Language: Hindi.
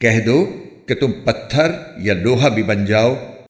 कह दो कि तुम पत्थर या लोहा भी बन जाओ